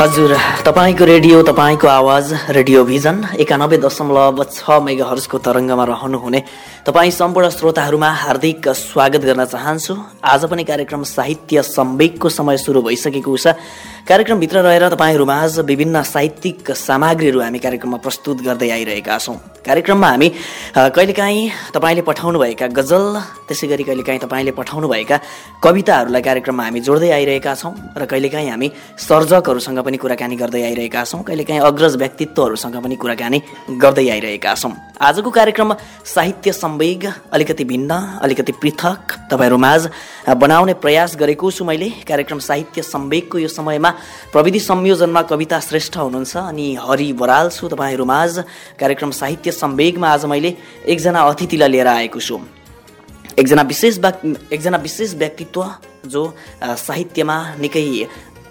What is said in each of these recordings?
हजुर तपाईँको रेडियो तपाईँको आवाज रेडियो भिजन एकानब्बे दशमलव छ मेगा हर्सको तरङ्गमा रहनुहुने तपाईँ सम्पूर्ण श्रोताहरूमा हार्दिक स्वागत गर्न चाहन्छु। आज पनि कार्यक्रम साहित्य सम्वेकको समय सुरु भइसकेको छ। कार्यक्रमभित्र रहेर तपाईँहरूमाझ विभिन्न साहित्यिक सामग्रीहरू हामी कार्यक्रममा प्रस्तुत गर्दै आइरहेका छौँ। कार्यक्रममा हामी कहिलेकाहीँ तपाईँले पठाउनुभएका गजल त्यसै गरी कहिलेकाहीँ तपाईँले पठाउनुभएका कविताहरूलाई कार्यक्रममा हामी जोड्दै आइरहेका छौँ र कहिलेकाहीँ हामी सर्जकहरूसँग पनि कुराकानी गर्दै आइरहेका छौँ कहिलेकाहीँ अग्रज व्यक्तित्वहरूसँग पनि कुराकानी गर्दै आइरहेका छौँ। आजको कार्यक्रम साहित्य सम्वेग अलिकति भिन्न अलिकति पृथक तपाईँहरू माझ बनाउने प्रयास गरेको छु मैले। कार्यक्रम साहित्य सम्वेकको यो समयमा प्रविधि संयोजनमा कविता श्रेष्ठ हुनुहुन्छ। अनि हरि बराल छु तपाईँहरू माझ कार्यक्रम साहित्य सम्वेगमा आज मैले एकजना अतिथिलाई लिएर आएको छु। एकजना विशेष एकजना विशेष व्यक्तित्व जो साहित्यमा निकै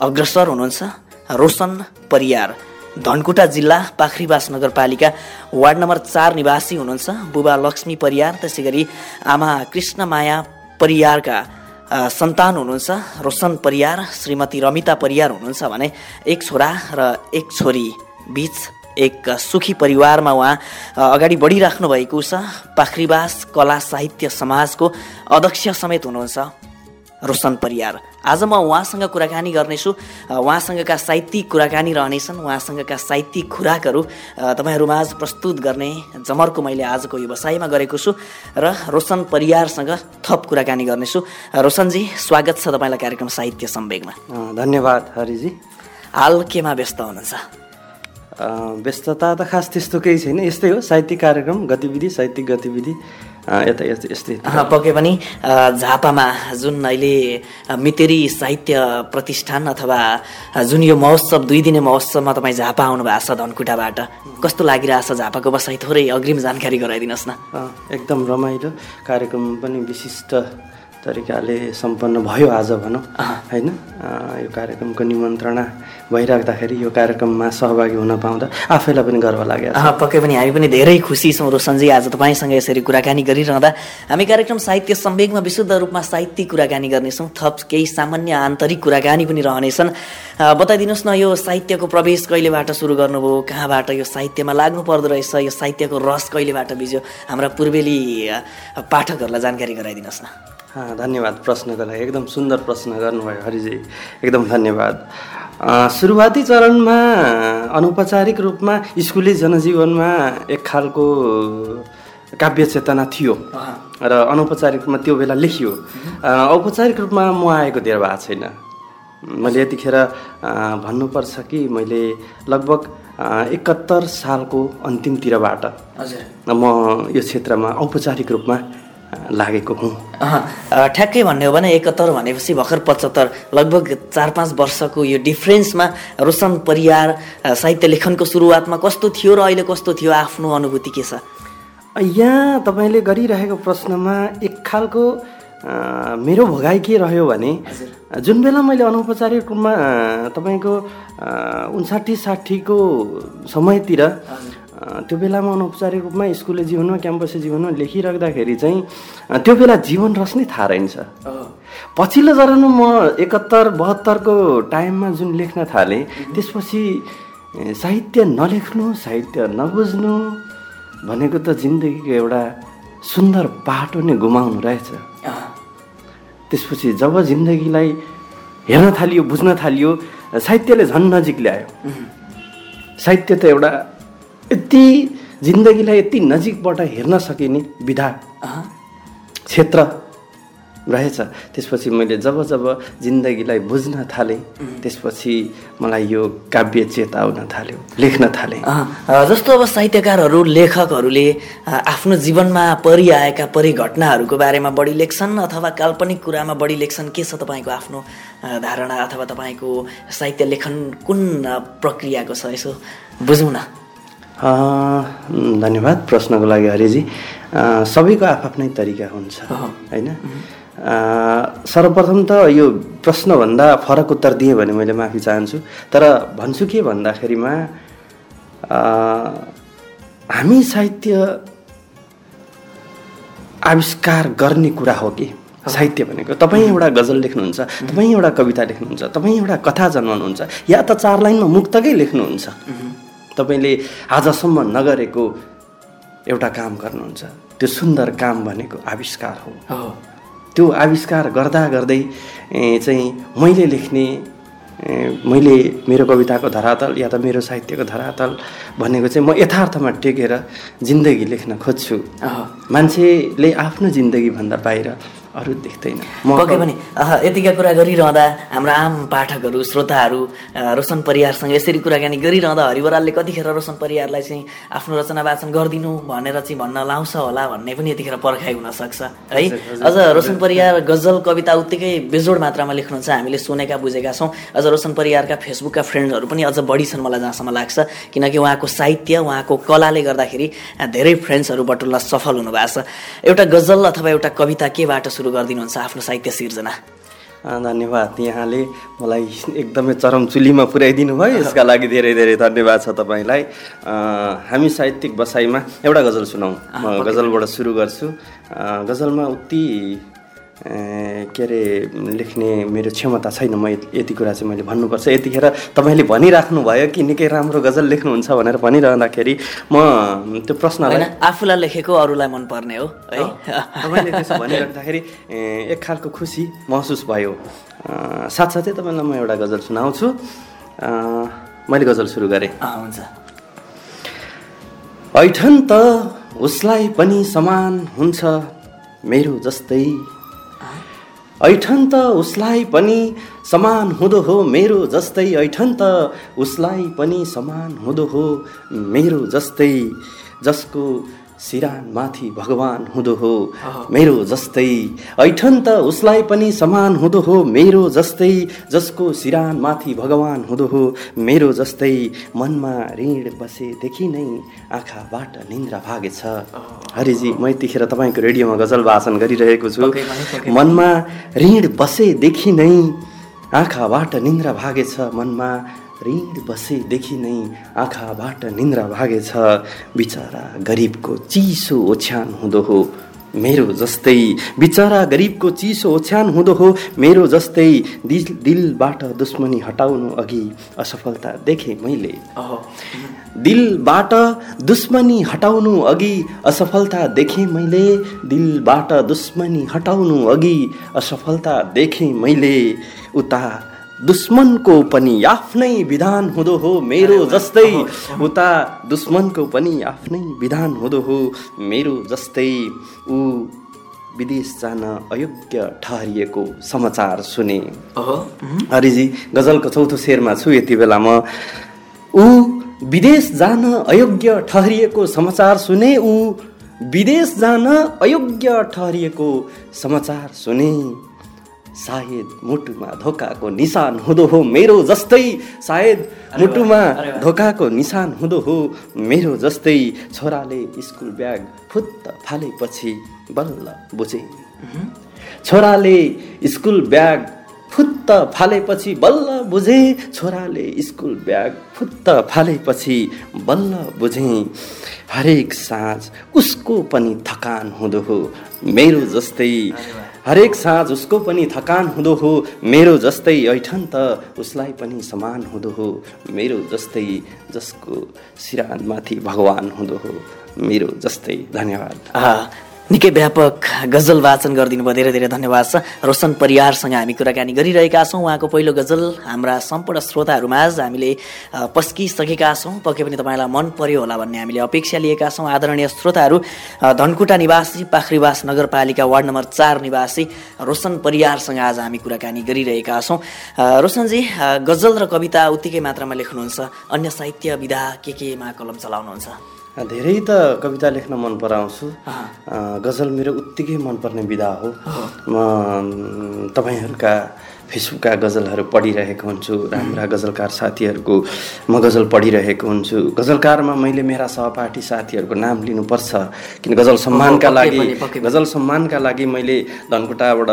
अग्रसर हुनुहुन्छ। रोशन परियार धनकुटा जिल्ला पाखरीबास नगरपालिका वार्ड नम्बर चार निवासी हुनुहुन्छ। बुबा लक्ष्मी परियार त्यसै गरी आमा कृष्णमाया परियारका सन्तान हुनुहुन्छ रोशन परियार श्रीमती रमिता परियार हुनुहुन्छ भने एक छोरा र एक छोरी बिच एक सुखी परिवारमा उहाँ अगाडि बढिराख्नु भएको छ पाखरीबास कला साहित्य समाजको अध्यक्ष समेत हुनुहुन्छ रोशन परियार। आज म उहाँसँग कुराकानी गर्नेछु। उहाँसँगका साहित्यिक कुराकानी रहनेछन्। उहाँसँगका साहित्यिक खुराकहरू तपाईँहरूमा आज प्रस्तुत गर्ने जमर्को मैले आजको व्यवसायमा गरेको छु र रोशन परियारसँग थप कुराकानी गर्नेछु। रोशनजी स्वागत छ तपाईँलाई कार्यक्रम साहित्य सम्वेगमा धन्यवाद हरिजी। हाल केमा व्यस्त हुनुहुन्छ? व्यस्तता त खास त्यस्तो केही छैन। यस्तै हो साहित्यिक कार्यक्रम गतिविधि साहित्यिक गतिविधि। यता यस्तै पक्कै पनि झापामा जुन अहिले मितेरी साहित्य प्रतिष्ठान अथवा जुन यो महोत्सव दुई दिने महोत्सवमा तपाईँ झापा आउनु भएको छ धनकुटाबाट कस्तो लागिरहेछ झापाको बसाइ थोरै अग्रिम जानकारी गराइदिनुहोस् न एकदम रमाइलो कार्यक्रम पनि विशिष्ट तरिकाले सम्पन्न भयो आज भनौँ। होइन? यो कार्यक्रमको निमन्त्रणा भइराख्दाखेरि यो कार्यक्रममा सहभागी हुन पाउँदा आफैलाई पनि गर्व लाग्यो। पक्कै पनि हामी पनि धेरै खुसी छौँ रोशनजी आज तपाईँसँग यसरी कुराकानी गरिरहँदा हामी कार्यक्रम साहित्य सम्वेगमा विशुद्ध रूपमा साहित्यिक कुराकानी गर्नेछौँ। थप केही सामान्य आन्तरिक कुराकानी पनि रहनेछन्। बताइदिनुहोस् न यो साहित्यको प्रवेश कहिलेबाट सुरु गर्नुभयो? कहाँबाट यो साहित्यमा लाग्नु पर्दो रहेछ? यो साहित्यको रस कहिलेबाट बिज्यो? हाम्रा पूर्वेली पाठकहरूलाई जानकारी गराइदिनुहोस् न। धन्यवाद प्रश्नको लागि एकदम सुन्दर प्रश्न गर्नुभयो हरिजी। एकदम धन्यवाद। सुरुवाती चरणमा अनौपचारिक रूपमा स्कुली जनजीवनमा एक खालको काव्य चेतना थियो र अनौपचारिक रूपमा त्यो बेला लेखियो। औपचारिक रूपमा म आएको धेरै भएको छैन। मैले यतिखेर भन्नुपर्छ कि मैले लगभग एकहत्तर सालको अन्तिमतिरबाट म यो क्षेत्रमा औपचारिक रूपमा लागेको हुँ। ठ्याक्कै भन्ने हो भने एकहत्तर भनेपछि भर्खर पचहत्तर लगभग चार पाँच वर्षको यो डिफ्रेन्समा रोशन परियार साहित्य लेखनको सुरुवातमा कस्तो थियो र अहिले कस्तो थियो आफ्नो अनुभूति के छ? यहाँ तपाईँले गरिरहेको प्रश्नमा एक खालको मेरो भोगाइ के रह्यो भने जुन बेला मैले अनौपचारिक रूपमा तपाईँको उन्साठी साठीको समयतिर त्यो बेलामा अनौपचारिक रूपमा स्कुले जीवनमा क्याम्पस जीवनमा लेखिराख्दाखेरि चाहिँ त्यो बेला जीवन रस नै थाहा रहन्छ। पछिल्लो चरणमा म एकहत्तर बहत्तरको टाइममा जुन लेख्न थालेँ त्यसपछि साहित्य नलेख्नु साहित्य नबुझ्नु भनेको त जिन्दगीको एउटा सुन्दर बाटो नै गुमाउनु रहेछ। त्यसपछि जब जिन्दगीलाई हेर्न थालियो बुझ्न थालियो साहित्यले झन् नजिक ल्यायो। साहित्य त एउटा यति जिन्दगीलाई यति नजिकबाट हेर्न सकिने विधा क्षेत्र रहेछ। त्यसपछि मैले जब जब जिन्दगीलाई बुझ्न थालेँ त्यसपछि मलाई यो काव्य चेताउन थाल्यो लेख्न थालेँ। जस्तो अब साहित्यकारहरू लेखकहरूले आफ्नो जीवनमा परिआएका परिघटनाहरूको बारेमा बढी लेख्छन् अथवा काल्पनिक कुरामा बढी लेख्छन् के छ तपाईँको आफ्नो धारणा अथवा तपाईँको साहित्य लेखन कुन प्रक्रियाको छ यसो बुझौँ न? धन्यवाद प्रश्नको लागि हरिजी। सबैको आफ्नै तरिका हुन्छ होइन? सर्वप्रथम त यो प्रश्नभन्दा फरक उत्तर दिएँ भने मैले माफी चाहन्छु। तर भन्छु के भन्दाखेरिमा हामी साहित्य आविष्कार गर्ने कुरा हो कि? साहित्य भनेको। तपाईँ एउटा गजल लेख्नुहुन्छ तपाईँ एउटा कविता लेख्नुहुन्छ तपाईँ एउटा कथा जन्माउनुहुन्छ या त चार लाइनमा मुक्तकै लेख्नुहुन्छ। तपाईँले आजसम्म नगरेको एउटा काम गर्नुहुन्छ। त्यो सुन्दर काम भनेको आविष्कार हो। त्यो आविष्कार गर्दा गर्दै चाहिँ मैले लेख्ने मैले मेरो कविताको धरातल या त मेरो साहित्यको धरातल भनेको चाहिँ म यथार्थमा टेकेर जिन्दगी लेख्न खोज्छु। मान्छेले आफ्नो जिन्दगीभन्दा बाहिर अरू देख्दैन पक्कै पनि। यतिका कुरा गरिरहँदा हाम्रो आम पाठकहरू श्रोताहरू रोशन परियारसँग यसरी कुराकानी गरिरहँदा हरिवरालले कतिखेर रोशन परियारलाई चाहिँ आफ्नो रचना वाचन गरिदिनु भनेर चाहिँ भन्न लाउँछ होला भन्ने पनि यतिखेर पर्खाइ हुनसक्छ। है? अझ रोशन परियार गजल कविता उत्तिकै बेजोड मात्रामा लेख्नुहुन्छ हामीले सुनेका बुझेका छौँ। अझ रोशन परियारका फेसबुकका फ्रेन्डहरू पनि अझ बढी छन् मलाई जहाँसम्म लाग्छ। किनकि उहाँको साहित्य उहाँको कलाले गर्दाखेरि धेरै फ्रेन्ड्सहरू बटुल्न सफल हुनुभएको छ। एउटा गजल अथवा एउटा कविता केबाट सुरु गरिदिनुहुन्छ आफ्नो साहित्य सिर्जना। धन्यवाद। यहाँले मलाई एकदमै चरम चुलीमा पुर्याइदिनु भयो। यसका लागि धेरै धेरै धन्यवाद छ तपाईँलाई। हामी साहित्यिक बसाइमा एउटा गजल सुनाउँ। म गजलबाट सुरु गर्छु। गजलमा उति के अरे लेख्ने मेरो क्षमता छैन म यति- कुरा चाहिँ मैले भन्नुपर्छ। यतिखेर तपाईँले भनिराख्नु भयो कि निकै राम्रो गजल लेख्नुहुन्छ भनेर भनिरहँदाखेरि म त्यो प्रश्नलाई आफूलाई लेखेको अरूलाई मनपर्ने हो है? तपाईँले त्यसो भनिराख्दाखेरि एक खालको खुसी महसुस भयो। साथसाथै तपाईँलाई म एउटा गजल सुनाउँछु। मैले गजल सुरु गरेँ। हुन्छ। ऐठन त उसलाई पनि समान हुन्छ मेरो जस्तै ऐठन त उसलाई पनि समान हुँदो हो मेरो जस्तै ऐठन त उसलाई पनि समान हुँदो हो मेरो जस्तै जसको सिरान माथि भगवान हुँदो हो। मेरो जस्तै ऐठन त उसलाई पनि समान हुँदो हो। मेरो जस्तै जसको सिरान माथि भगवान हुँदो हो। मेरो जस्तै मनमा ऋण बसेदेखि नै आँखाबाट निन्द्रा भागेछ। हरिजी म यतिखेर तपाईँको रेडियोमा गजल वाचन गरिरहेको छु। मनमा ऋण बसेदेखि नै आँखाबाट निन्द्रा भागेछ। मनमा ऋण बसेदेखि नै आँखाबाट निन्द्रा भागेछ। बिचरा गरिबको चिसो ओछ्यान हुँदो हो। मेरो जस्तै बिचरा गरिबको चिसो ओछ्यान हुँदो हो। मेरो जस्तै दिल दिलबाट दुश्मनी हटाउनु अघि असफलता देखेँ मैले। दिलबाट दुश्मनी हटाउनु अघि असफलता देखेँ मैले। दिलबाट दुश्मनी हटाउनु अघि असफलता देखेँ मैले। उता दुश्मनको पनि आफ्नै विधान हुँदो हो मेरो जस्तै। उता दुश्मनको पनि आफ्नै विधान हुँदो हो मेरो जस्तै। ऊ विदेश जान अयोग्य ठहरिएको समाचार सुने। अहो। हरिजी गजलको चौथो शेरमा छु यति बेला म। ऊ विदेश जान अयोग्य ठहरिएको समाचार सुने। ऊ विदेश जान अयोग्य ठहरिएको समाचार सुने। सायद मुटुमा धोकाको निशान हुँदो हो मेरो जस्तै। सायद मुटुमा धोकाको निशान हुँदो हो मेरो जस्तै। छोराले स्कुल ब्याग फुत्त फालेपछि बल्ल बुझे। छोराले स्कुल ब्याग फुत्त फालेपछि बल्ल बुझे। छोराले स्कुल ब्याग फुत्त फालेपछि बल्ल बुझे। हरेक साँझ उसको पनि थकान हुँदो हो मेरो जस्तै। हरेक साँझ उसको पनि थकान हुँदो हो। मेरो जस्तै ऐठन त उसलाई पनि समान हुँदो हो। मेरो जस्तै जसको सिरानमाथि भगवान हुँदो हो। मेरो जस्तै धन्यवाद। आ, निकै व्यापक गजल वाचन गरिदिनु भयो। धेरै धेरै धन्यवाद छ। रोशन परियारसँग हामी कुराकानी गरिरहेका छौँ। उहाँको पहिलो गजल हाम्रा सम्पूर्ण श्रोताहरूमाझ हामीले अ, पस्किसकेका छौँ। पक्कै पनि तपाईँलाई मन पर्यो होला भन्ने हामीले अपेक्षा लिएका छौँ। आदरणीय श्रोताहरू धनकुटा निवासी पाखरीवास नगरपालिका वार्ड नम्बर चार निवासी रोशन परियारसँग आज हामी कुराकानी गरिरहेका छौँ। रोशनजी गजल र कविता उत्तिकै मात्रामा लेख्नुहुन्छ। अन्य साहित्य विधा के केमा कलम चलाउनुहुन्छ? धेरै त कविता लेख्न मन पराउँछु। गजल मेरो उत्तिकै मनपर्ने विधा हो। म तपाईँहरूका फेसबुकका गजलहरू पढिरहेको हुन्छु राम्रा गजलकार साथीहरूको म गजल पढिरहेको हुन्छु। गजलकारमा मैले मेरा सहपाठी साथीहरूको नाम लिनुपर्छ। किन गजल सम्मानका लागि। गजल सम्मानका लागि मैले धनकुटाबाट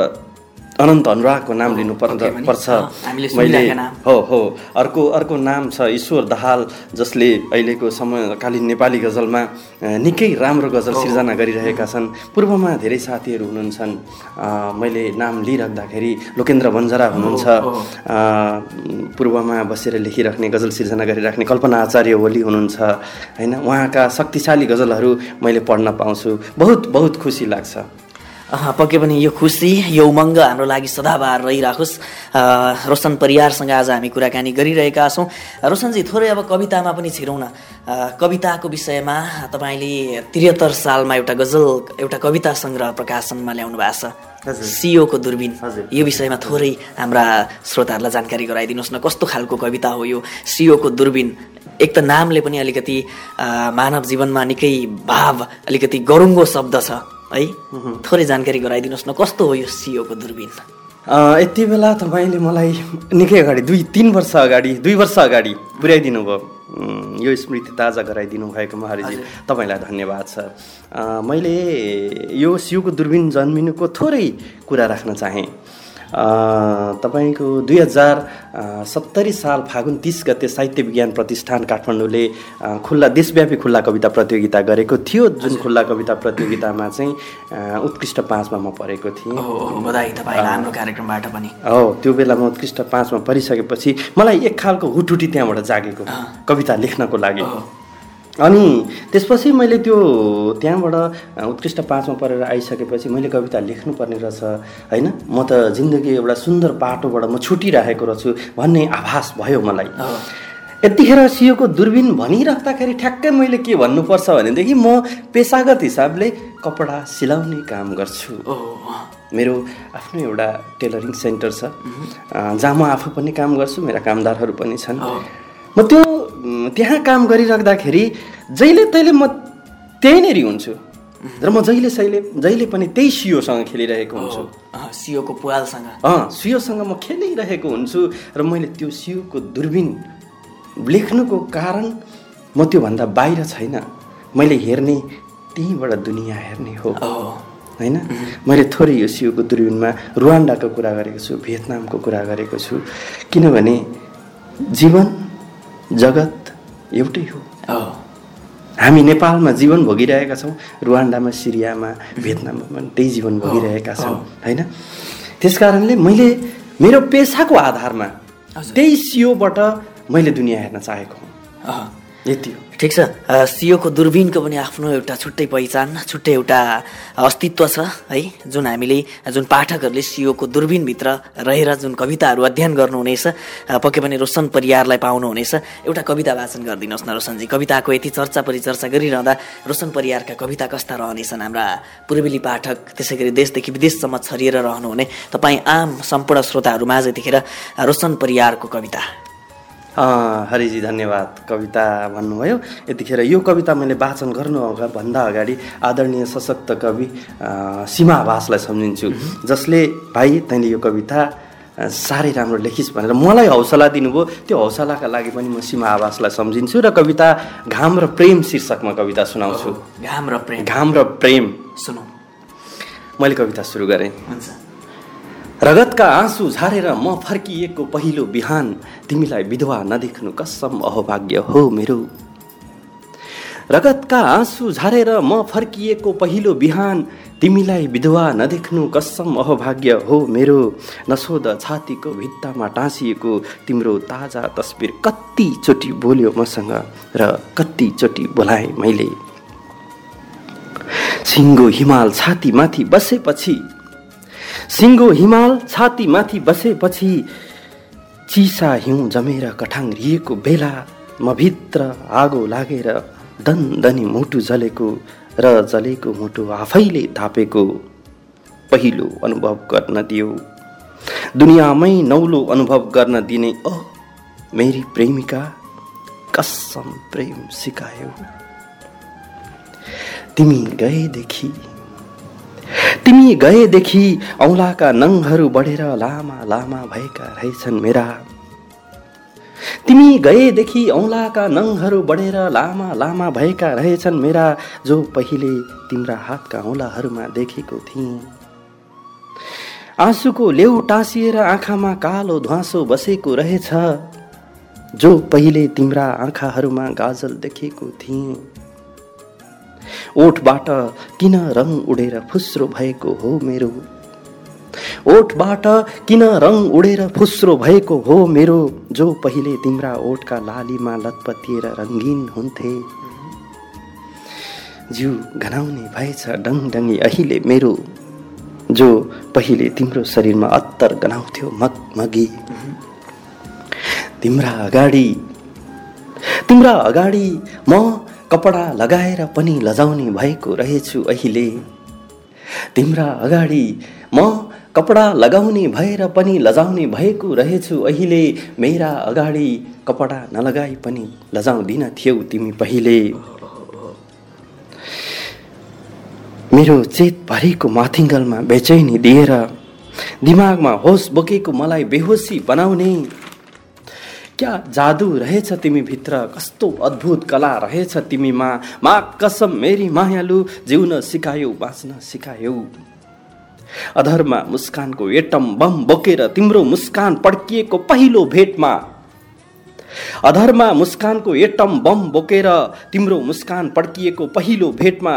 अनन्त अनुरागको नाम लिनु पर्छ। मैले। हो हो। अर्को अर्को नाम छ ईश्वर दाहाल जसले अहिलेको समयकालीन नेपाली गजलमा निकै राम्रो गजल सिर्जना गरिरहेका छन्। पूर्वमा धेरै साथीहरू हुनुहुन्छन् मैले नाम लिइराख्दाखेरि लोकेन्द्र बन्जरा हुनुहुन्छ। पूर्वमा बसेर लेखिराख्ने गजल सिर्जना गरिराख्ने कल्पना आचार्य ओली हुनुहुन्छ। होइन उहाँका शक्तिशाली गजलहरू मैले पढ्न पाउँछु। बहुत बहुत खुसी लाग्छ। पक्कै पनि यो खुसी यो उमङ्ग हाम्रो लागि सदाबार रहिराखोस्। रोशन परियारसँग आज हामी कुराकानी गरिरहेका छौँ। रोशनजी थोरै अब कवितामा पनि छिरौँ न। कविताको विषयमा तपाईँले त्रिहत्तर सालमा एउटा गजल एउटा कविता सङ्ग्रह प्रकाशनमा ल्याउनु भएको छ। सियोको दुर्बिन। यो विषयमा थोरै हाम्रा श्रोताहरूलाई जानकारी गराइदिनुहोस् न। कस्तो खालको कविता हो यो? सियोको दुर्बिन। एक त नामले पनि अलिकति मानव जीवनमा निकै भाव अलिकति गरुङ्गो शब्द छ। है? थोरै जानकारी गराइदिनुहोस् न कस्तो हो यो सियोको दुर्बिन? अ, यति बेला तपाईँले मलाई निकै अगाडि दुई तिन वर्ष अगाडि दुई वर्ष अगाडि पुर्याइदिनु भयो यो स्मृति ताजा गराइदिनु भएकोमा हरिजी तपाईँलाई धन्यवाद छ मैले यो सिउको दुर्बिन जन्मिनुको थोरै कुरा राख्न चाहेँ। तपाईँको दुई हजार सत्तरी साल फागुन तिस गते साहित्य विज्ञान प्रतिष्ठान काठमाडौँले खुल्ला देशव्यापी खुल्ला कविता प्रतियोगिता गरेको थियो जुन खुल्ला कविता प्रतियोगितामा चाहिँ उत्कृष्ट पाँचमा म परेको थिएँ। हो बधाई तपाईँलाई हाम्रो कार्यक्रमबाट पनि। हो त्यो बेला म उत्कृष्ट पाँचमा परिसकेपछि मलाई एक खालको हुटुटी त्यहाँबाट जागेको कविता लेख्नको लागि। अनि त्यसपछि मैले त्यो त्यहाँबाट उत्कृष्ट पाँचमा परेर आइसकेपछि मैले कविता लेख्नुपर्ने रहेछ होइन? म त जिन्दगी एउटा सुन्दर बाटोबाट म छुटिरहेको रहेछु भन्ने आभास भयो मलाई। यतिखेर सियोको दुर्बिन भनिराख्दाखेरि ठ्याक्कै मैले के भन्नुपर्छ भनेदेखि म पेसागत हिसाबले कपडा सिलाउने काम गर्छु। मेरो आफ्नो एउटा टेलरिङ सेन्टर छ। जहाँ म आफू पनि काम गर्छु मेरा कामदारहरू पनि छन्। म त्यो त्यहाँ काम गरिराख्दाखेरि जहिले तहिले म त्यही नेरि हुन्छु। र म जहिले सहिले जहिले पनि त्यही सियोसँग खेलिरहेको हुन्छु। सियोको पुवालसँग। अँ सियोसँग म खेलिरहेको हुन्छु र मैले त्यो सियोको दुर्बिन लेख्नुको कारण म त्योभन्दा बाहिर छैन। मैले हेर्ने त्यहीँबाट दुनियाँ हेर्ने हो। होइन? मैले थोरै यो सियोको दुर्बिनमा रुवान्डाको कुरा गरेको छु भियतनामको कुरा गरेको छु। किनभने जीवन जगत एउटै हो। हामी नेपालमा जीवन भोगिरहेका छौँ रुवान्डामा सिरियामा भियतनाममा पनि त्यही जीवन भोगिरहेका छौँ होइन? त्यस कारणले मैले मेरो पेसाको आधारमा त्यही सियोबाट मैले दुनियाँ हेर्न चाहेको हुँ। यति हो। ठिक छ। अ, सियोको दुर्बिनको पनि आफ्नो एउटा छुट्टै पहिचान छुट्टै एउटा अस्तित्व छ है। जुन हामीले जुन पाठकहरूले सियोको दुर्बिनभित्र रहेर जुन कविताहरू अध्ययन गर्नुहुनेछ पक्कै पनि रोशन परियारलाई पाउनुहुनेछ। एउटा कविता वाचन गरिदिनुहोस् न रोशनजी। कविताको यति चर्चा परिचर्चा गरिरहँदा रोशन परियारका कविता कस्ता रहनेछन् हाम्रा पूर्वेली पाठक त्यसै गरी देशदेखि विदेशसम्म छरिएर रहनुहुने। तपाईँ आम सम्पूर्ण श्रोताहरू माझ यतिखेर रोशन परियारको कविता। हरिजी धन्यवाद कविता भन्नुभयो। यतिखेर यो कविता मैले वाचन गर्नु अगा- भन्दा अगाडि आदरणीय सशक्त कवि सीमा आवासलाई सम्झिन्छु। जसले भाइ तैँले यो कविता साह्रै राम्रो लेखिस् भनेर मलाई हौसला दिनुभयो। त्यो हौसलाका लागि पनि म सीमा आवासलाई सम्झिन्छु र कविता घाम र प्रेम शीर्षकमा कविता सुनाउँछु। घाम र प्रेम। घाम र प्रेम। सुनौ। मैले कविता सुरु गरेँ। हुन्छ। रगतका आँसु झारेर म फर्किएको पहिलो बिहान तिमीलाई विधवा नदेख्नु कसम अहोभाग्य हो मेरो। रगतका आँसु झारेर म फर्किएको पहिलो बिहान तिमीलाई विधवा नदेख्नु कसम अहोभाग्य हो मेरो। नसोध छातीको भित्तामा टाँसिएको तिम्रो ताजा तस्बिर कतिचोटि बोल्यो मसँग र कतिचोटि बोलाएँ मैले। सिङ्गो हिमाल छातीमाथि बसेपछि सिङ्गो हिमाल छातीमाथि बसेपछि चिसा हिउँ जमेर कठाङ्रिएको बेला म भित्र आगो लागेर दनदनी मुटु जलेको र जलेको मुटु आफैले थापेको पहिलो अनुभव गर्न दियो। दुनियाँमै नौलो अनुभव गर्न दिने ओ मेरी प्रेमिका कसम प्रेम सिकायो। तिमी गएदेखि तिमी गएदेखि औँलाका नङहरू बढेर लामा लामा भएका रहेछन् मेरा। तिमी गएदेखि औँलाका नङहरू बढेर लामा लामा भएका रहेछन् मेरा जो पहिले तिम्रा हातका औँलाहरूमा देखेको थिएँ। आँसुको लेउ टाँसिएर आँखामा कालो ध्वाँसो बसेको रहेछ जो पहिले तिम्रा आँखाहरूमा गाजल देखेको थिएँ। ओठबाट किन रङ उडेर फुस्रो भएको हो मेरो? ओठबाट किन रङ उडेर फुस्रो भएको हो मेरो? जो पहिले तिम्रा ओठका लालीमा लतपतिएर रङ्गिन हुन्थे। जिउ घनाउने भएछ डङडङ्गी अहिले मेरो। जो पहिले तिम्रो शरीरमा अत्तर गनाउँथ्यो मगमगी। तिम्रा अगाडि तिम्रा अगाडि म कपडा लगाएर पनि लजाउने भएको रहेछु अहिले। तिम्रा अगाडि म कपडा लगाउने भएर पनि लजाउने भएको रहेछु अहिले। मेरा अगाडि कपडा नलगाई पनि लजाउँदिन थियौ तिमी पहिले। मेरो चेतभरिको माथिङ्गलमा बेचैनी दिएर दिमागमा होस बोकेको मलाई बेहोसी बनाउने क्या जादु रहेछ तिमी भित्र? कस्तो अद्भुत कला रहेछ तिमीमा? मा कसम मेरी मायालु जिउन सिकायौ बाँच्न सिकायौ। अधरमा मुस्कानको एटम बम बोकेर तिम्रो मुस्कान पड्किएको पहिलो भेटमा। अधरमा मुस्कानको एटम बम बोकेर तिम्रो मुस्कान पड्किएको पहिलो भेटमा।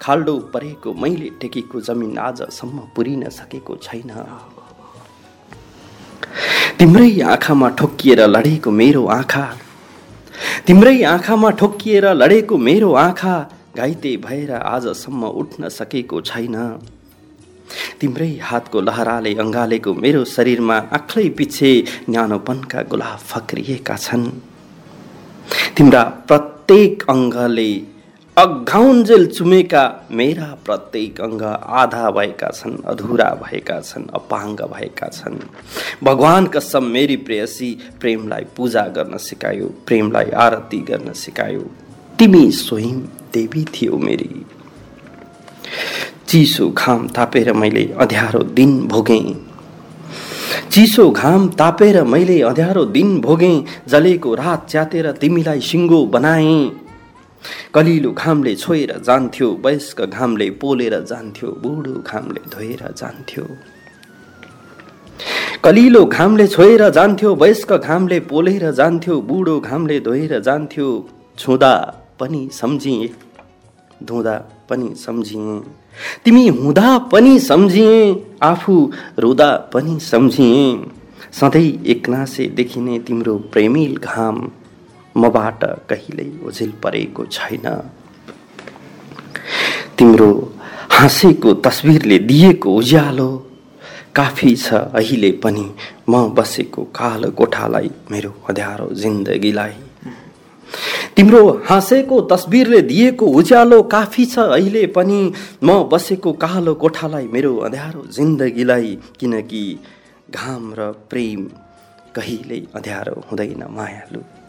खाल्डो परेको मैले टेकेको जमिन आजसम्म पुरिन सकेको छैन। तिम्रै आँखामा ठोक्किएर लडेको मेरो आँखा। तिम्रै आँखामा ठोक्किएर लडेको मेरो आँखा घाइते भएर आजसम्म उठ्न सकेको छैन। तिम्रै हातको लहराले अँगालेको मेरो शरीरमा आँखै पछि न्यानोपनका गुलाब फक्रिएका छन्। तिम्रा प्रत्येक अङ्गले अघाउन्जेल चुमेका मेरा प्रत्येक अङ्ग आधा भएका छन् अधुरा भएका छन् अपाङ्ग भएका छन्। भगवान कसम मेरी प्रेयसी प्रेमलाई पूजा गर्न सिकायो प्रेमलाई आरती गर्न सिकायो। तिमी स्वयं देवी थियौ मेरी। चिसो घाम तापेर मैले अँध्यारो दिन भोगेँ। चिसो घाम तापेर मैले अँध्यारो दिन भोगेँ जलेको रात च्यातेर तिमीलाई सिङ्गो बनाएँ। कलिलो घामले छोएर जान्थ्यो वयस्क घामले पोलेर जान्थ्यो बुढो घामले धोएर जान्थ्यो कलिलो घामले छोएर जान्थ्यो वयस्क घामले पोलेर जान्थ्यो बुढो घामले धोएर जान्थ्यो छुँदा पनि सम्झिए धुँदा पनि सम्झिए। तिमी हुँदा पनि सम्झिए आफू रुँदा पनि सम्झिए। सधैँ एकनासे देखिने तिम्रो प्रेमिल घाम। मबाट कहिल्यै ओझेल परेको छैन। तिम्रो हाँसेको तस्बिरले दिएको उज्यालो काफी छ अहिले पनि। म बसेको कालो कोठालाई मेरो अध्यारो जिन्दगीलाई। तिम्रो हाँसेको तस्बिरले दिएको उज्यालो काफी छ अहिले पनि। म बसेको कालो कोठालाई मेरो अँध्यारो जिन्दगीलाई। किनकि घाम र प्रेम कहिल्यै अँध्यारो हुँदैन मायालु।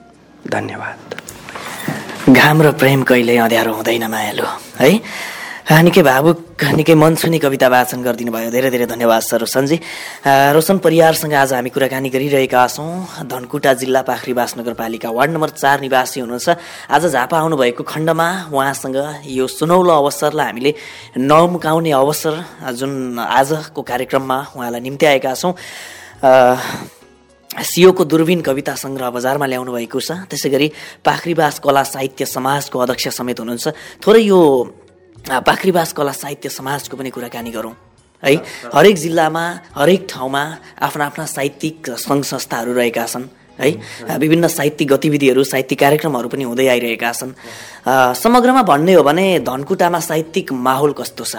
धन्यवाद। घाम र प्रेम कहिल्यै अँध्यारो हुँदैन मायालु। है? निकै भावुक निकै मन छुने कविता वाचन गरिदिनु भयो धेरै धेरै धन्यवाद सर रोशनजी रोशन परिवारसँग आज हामी कुराकानी गरिरहेका छौँ। धनकुटा जिल्ला पाखरीबास नगरपालिका वार्ड नम्बर चार निवासी हुनुहुन्छ। आज झापा आउनुभएको खण्डमा उहाँसँग यो सुनौलो अवसरलाई हामीले नमुकाउने अवसर जुन आजको कार्यक्रममा उहाँलाई निम्ति आएका छौँ सियोको दुर्बिन कविता सङ्ग्रह बजारमा ल्याउनु भएको छ। त्यसै गरी पाखरीबास कला साहित्य समाजको अध्यक्ष समेत हुनुहुन्छ। थोरै यो पाखरीबास कला साहित्य समाजको पनि कुराकानी गरौँ। है हरेक जिल्लामा हरेक ठाउँमा आफ्ना आफ्ना साहित्यिक सङ्घ संस्थाहरू रहेका छन्। है विभिन्न साहित्यिक गतिविधिहरू साहित्यिक कार्यक्रमहरू पनि हुँदै आइरहेका छन्। समग्रमा भन्ने हो भने धनकुटामा साहित्यिक माहौल कस्तो छ?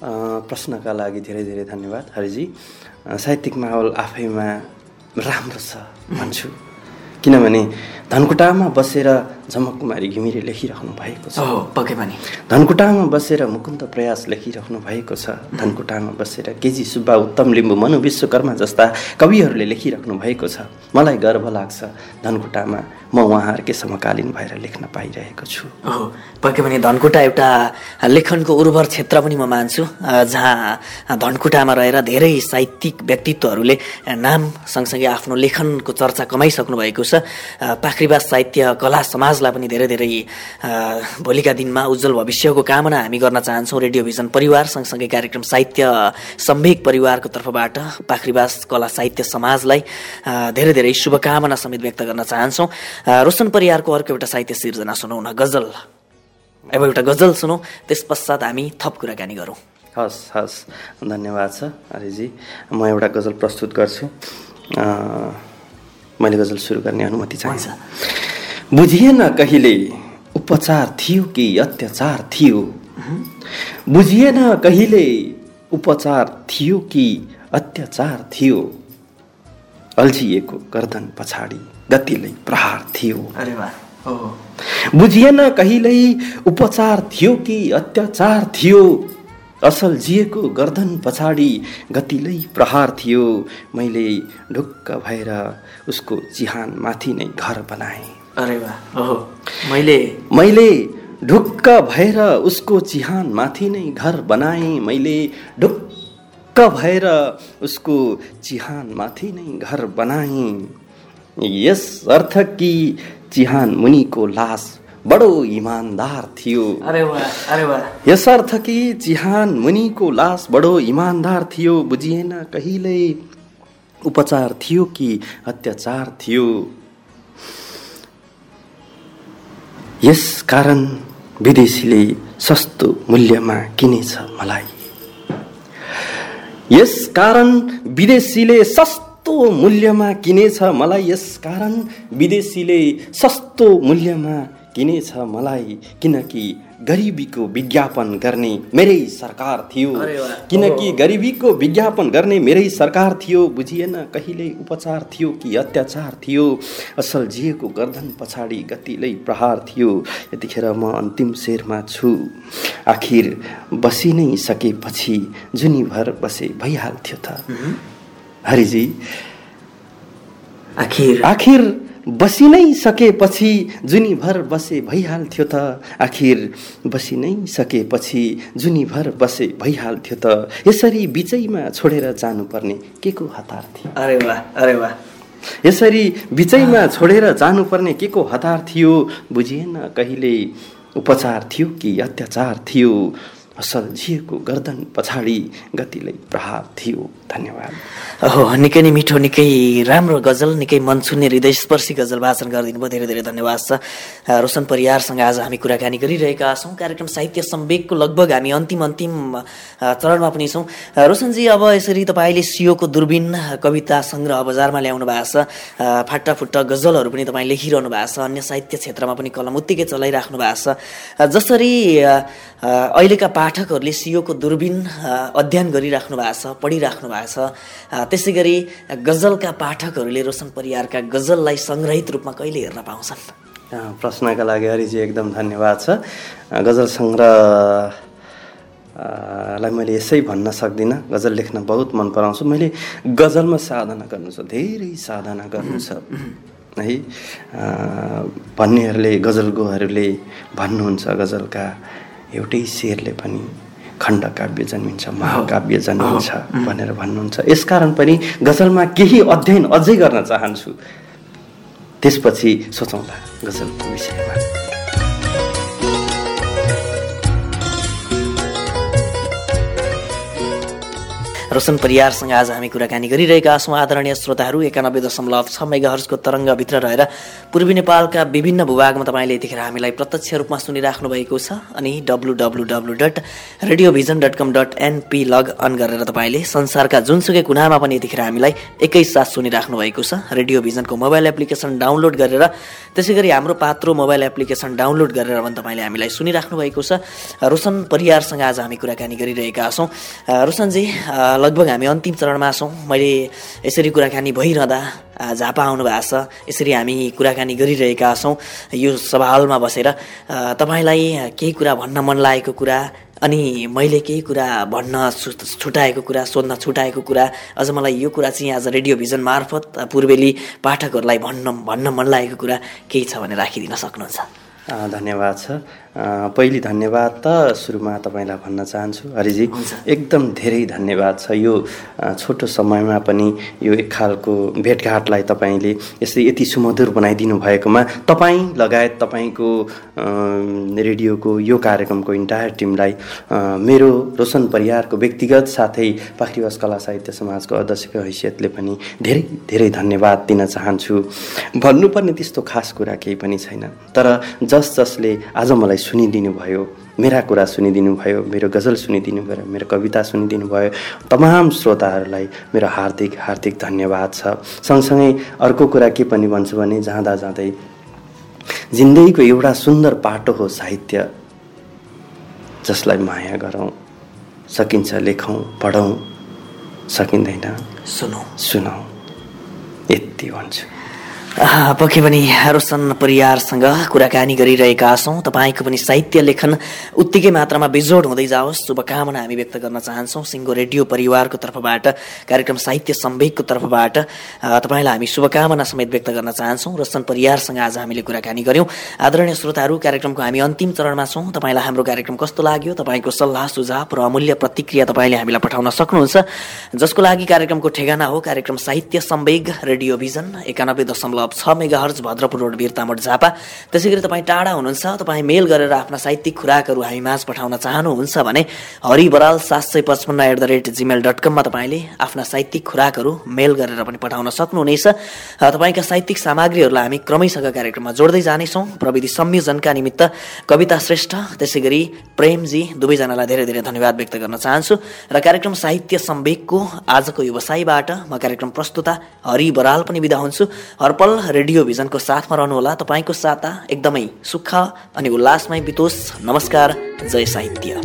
प्रश्नका लागि धेरै धेरै धन्यवाद हरिजी। साहित्यिक माहौल आफैमा राम्रो छ भन्छु। किनभने धनकुटामा बसेर झमकुमारी घिमिरे लेखिराख्नु भएको छ। पक्कै पनि। धनकुटामा बसेर मुकुन्द प्रयास लेखिराख्नु भएको छ। धनकुटामा बसेर केजी सुब्बा उत्तम लिम्बू मनु विश्वकर्मा जस्ता कविहरूले लेखिराख्नु भएको छ। मलाई गर्व लाग्छ धनकुटामा म उहाँहरूकै समकालीन भएर लेख्न पाइरहेको छु। हो पक्कै पनि धनकुटा एउटा लेखनको उर्वर क्षेत्र पनि म मान्छु। जहाँ धनकुटामा रहेर धेरै साहित्यिक व्यक्तित्वहरूले नाम सँगसँगै आफ्नो लेखनको चर्चा कमाइसक्नु भएको छ। छ। पाखरीवास साहित्य कला समाजलाई पनि धेरै धेरै भोलिका दिनमा उज्जवल भविष्यको कामना हामी गर्न चाहन्छौँ। रेडियो भिजन परिवार सँगसँगै कार्यक्रम साहित्य सम्वेक परिवारको तर्फबाट पाखरीवास कला साहित्य समाजलाई धेरै धेरै शुभकामना समेत व्यक्त गर्न चाहन्छौँ। रोशन परिवारको अर्को एउटा साहित्य सिर्जना सुनौ न गजल। अब एउटा गजल सुनौ त्यस पश्चात हामी थप कुराकानी गरौँ। हस् हस् धन्यवाद छ हरिजी। म एउटा गजल प्रस्तुत गर्छु। मैले गजल सुरु गर्ने अनुमति चाहिन्छ। बुझिएन कहिले उपचार थियो कि अत्याचार थियो? बुझिएन कहिले उपचार थियो कि अत्याचार थियो? अल्झिएको गर्दन पछाडि गतिले प्रहार थियो। अरे बुझिएन कहिल्यै उपचार थियो कि अत्याचार थियो? असल जिएको गर्दन पछाडि गतिलै प्रहार थियो। मैले ढुक्क भएर उसको चिहान माथि नै घर बनाएँ। अरे वाह मैले? मैले ढुक्क भएर उसको चिहान माथि नै घर बनाएँ। मैले ढुक्क भएर उसको चिहान माथि नै घर बनाएँ। यस अर्थ कि चिहान मुनिको लास बडो इमान्दार थियो। यसर्थ कि चिहान मुनिको लास बडो इमान्दार थियो बुझिएन कहिल्यै। उपचार थियो कि अत्याचार थियो। यस कारण विदेशीले सस्तो मूल्यमा किनेछ मलाई। यस कारण विदेशीले सस्तो मूल्यमा किनेछ मलाई। यस कारण विदेशीले सस्तो मूल्यमा किनेछ मलाई? किनकि गरिबीको विज्ञापन गर्ने मेरै सरकार थियो। किनकि गरिबीको विज्ञापन गर्ने मेरै सरकार थियो। बुझिएन कहिले उपचार थियो कि अत्याचार थियो। असल जिएको गर्दन पछाडि गतिलै प्रहार थियो। यतिखेर म अन्तिम शेरमा छु। आखिर बसि नै सकेपछि जुनीभर बसे भइहाल्थ्यो त। हरिजी। आखिर। आखिर बसि नै सकेपछि जुनीभर बसे भइहाल्थ्यो त। आखिर बसि नै सकेपछि जुनीभर बसे भइहाल्थ्यो त। यसरी बिचैमा छोडेर जानुपर्ने के को हतार थियो? अरे वाह अरे वाह। यसरी बिचैमा छोडेर जानुपर्ने के को हतार थियो? बुझिएन कहिले। उपचार थियो कि अत्याचार थियो? असल झिएको गर्दन पछाडि गतिले प्रहार थियो। धन्यवाद। हो निकै नै मिठो निकै राम्रो गजल निकै मन छुन्ने हृदयस्पर्शी गजल वाचन गरिदिनु भयो धेरै धेरै धन्यवाद छ रोशन परिवारसँग आज हामी कुराकानी गरिरहेका छौँ। कार्यक्रम साहित्य सम्वेकको लगभग हामी अन्तिम अन्तिम चरणमा पनि छौँ। रोशनजी अब यसरी तपाईँले सियोको दुर्बिन कविता सङ्ग्रह बजारमा ल्याउनु भएको छ। फाटा फुट्टा गजलहरू पनि तपाईँ लेखिरहनु भएको छ। अन्य साहित्य क्षेत्रमा पनि कलम उत्तिकै चलाइराख्नु भएको छ। जसरी अहिलेका पाठकहरूले सियोको दुर्बिन अध्ययन गरिराख्नु भएको छ पढिराख्नु भएको छ। त्यसै गरी गजलका पाठकहरूले रोशन परिवारका गजललाई सङ्ग्रहित रूपमा कहिले हेर्न पाउँछन्? प्रश्नका लागि हरिजी एकदम धन्यवाद छ। गजल सङ्ग्रह लाई मैले यसै भन्न सक्दिनँ। गजल लेख्न बहुत मन पराउँछु। मैले गजलमा साधना गर्नु छ धेरै साधना गर्नु छ। है भन्नेहरूले गजलगोहरूले भन्नुहुन्छ गजलका एउटै शेरले पनि खण्डकाव्य जन्मिन्छ महाकाव्य जन्मिन्छ भनेर भन्नुहुन्छ। यसकारण पनि गजलमा केही अध्ययन अझै गर्न चाहन्छु। त्यसपछि सोचौँला गजलको विषयमा। रोशन परिवारसँग आज हामी कुराकानी गरिरहेका छौँ। आदरणीय श्रोताहरू एकानब्बे दशमलव छ मेगा हर्सको तरङ्गभित्र रहेर पूर्वी नेपालका विभिन्न भूभागमा तपाईँले यतिखेर हामीलाई प्रत्यक्ष रूपमा सुनिराख्नु भएको छ अनि W W W dot radio vision dot com dot NP log on गरेर तपाईँले संसारका जुनसुकै कुनामा पनि यतिखेर हामीलाई एकैसाथ सुनिराख्नु भएको छ। रेडियो भिजनको मोबाइल एप्लिकेसन डाउनलोड गरेर त्यसै गरी हाम्रो पात्रो मोबाइल एप्लिकेसन डाउनलोड गरेर पनि तपाईँले हामीलाई सुनिराख्नु भएको छ। रोशन परिवारसँग आज हामी कुराकानी गरिरहेका छौँ। रोशनजी लगभग हामी अन्तिम चरणमा छौँ। मैले यसरी कुराकानी भइरहँदा झापा आउनु भएको छ। यसरी हामी कुराकानी गरिरहेका छौँ यो सभालमा बसेर। तपाईँलाई केही कुरा भन्न मन लागेको कुरा अनि मैले केही कुरा भन्न छुटाएको कुरा सोध्न छुटाएको कुरा अझ मलाई यो कुरा चाहिँ आज रेडियो भिजन मार्फत पूर्वेली पाठकहरूलाई भन्न भन्न मन लागेको कुरा केही छ भने राखिदिन सक्नुहुन्छ। धन्यवाद छ पहिली धन्यवाद त सुरुमा तपाईँलाई भन्न चाहन्छु। हरिजी एकदम धेरै धन्यवाद छ यो छोटो समयमा पनि यो एक खालको भेटघाटलाई तपाईँले यस्तै यति सुमधुर बनाइदिनु भएकोमा तपाईँ लगायत तपाईँको रेडियोको यो कार्यक्रमको इन्टायर टिमलाई मेरो रोशन परिवारको व्यक्तिगत साथै पाखरीवास कला साहित्य समाजको अध्यक्षको हैसियतले पनि धेरै धेरै धन्यवाद दिन चाहन्छु। भन्नुपर्ने त्यस्तो खास कुरा केही पनि छैन। तर जस जसले आज मलाई सुनिदिनु भयो मेरा कुरा सुनिदिनु भयो मेरो गजल सुनिदिनु भयो मेरो कविता सुनिदिनु भयो तमाम श्रोताहरूलाई मेरो हार्दिक हार्दिक धन्यवाद छ। सँगसँगै अर्को कुरा के पनि भन्छु भने जाँदा जाँदै जिन्दगीको एउटा सुन्दर पाटो हो साहित्य जसलाई माया गरौँ। सकिन्छ लेखौँ पढौँ सकिँदैन। सुनौ। सुनौ। यति भन्छु। पक्कै पनि रोशन परिवारसँग कुराकानी गरिरहेका छौँ। तपाईँको पनि साहित्य लेखन उत्तिकै मात्रामा बेजोड हुँदै जाओस्। शुभकामना हामी व्यक्त गर्न चाहन्छौँ। सिङ्गो रेडियो परिवारको तर्फबाट कार्यक्रम साहित्य सम्वेकको तर्फबाट तपाईँलाई हामी शुभकामना समेत व्यक्त गर्न चाहन्छौँ। रोशन परिवारसँग आज हामीले कुराकानी गऱ्यौँ आदरणीय श्रोताहरू कार्यक्रमको हामी अन्तिम चरणमा छौँ। तपाईँलाई हाम्रो कार्यक्रम कस्तो लाग्यो? तपाईँको सल्लाह सुझाव र अमूल्य प्रतिक्रिया तपाईँले हामीलाई पठाउन सक्नुहुन्छ। जसको लागि कार्यक्रमको ठेगाना हो कार्यक्रम साहित्य सम्वेग रेडियो भिजन एकानब्बे दशमलव छ megahertz Bhadrapur road Birtamod Jhapa. त्यसै गरी तपाईँ टाढा हुनुहुन्छ तपाईँ मेल गरेर आफ्ना साहित्यिक खुराकहरू हामी माझ पठाउन चाहनुहुन्छ भने हरि बराल सात सय पचपन्न at the rate Gmail dot कममा तपाईँले आफ्ना साहित्यिक खुराकहरू मेल गरेर पनि पठाउन सक्नुहुनेछ। तपाईँका साहित्यिक सामग्रीहरूलाई हामी क्रमैसँग कार्यक्रममा जोड्दै जानेछौँ। प्रविधि संयोजनका निमित्त कविता श्रेष्ठ त्यसै गरी प्रेमजी दुवैजनालाई धेरै धेरै धन्यवाद व्यक्त गर्न चाहन्छु। र कार्यक्रम साहित्य सम्वेकको आजको व्यवसायबाट म कार्यक्रम प्रस्तुता हरि बराल पनि बिदा हुन्छु। हरपल रेडियो भिजनको साथमा रहनुहोला। तपाईँको साता एकदमै सुख अनि उल्लासमय बितोस्। नमस्कार जय साहित्य।